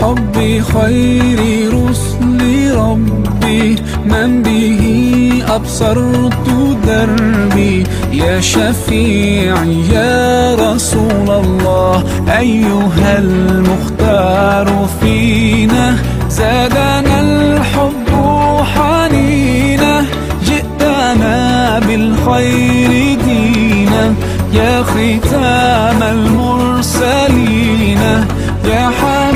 قلبي حب خير رسل ربي من به أبصرت دربي. يا شفيعي يا رسول الله أيها المختار فينا. زادنا الحب حنينا جئتنا بالخير دينا. يا ختام المرسلين يا حبيبي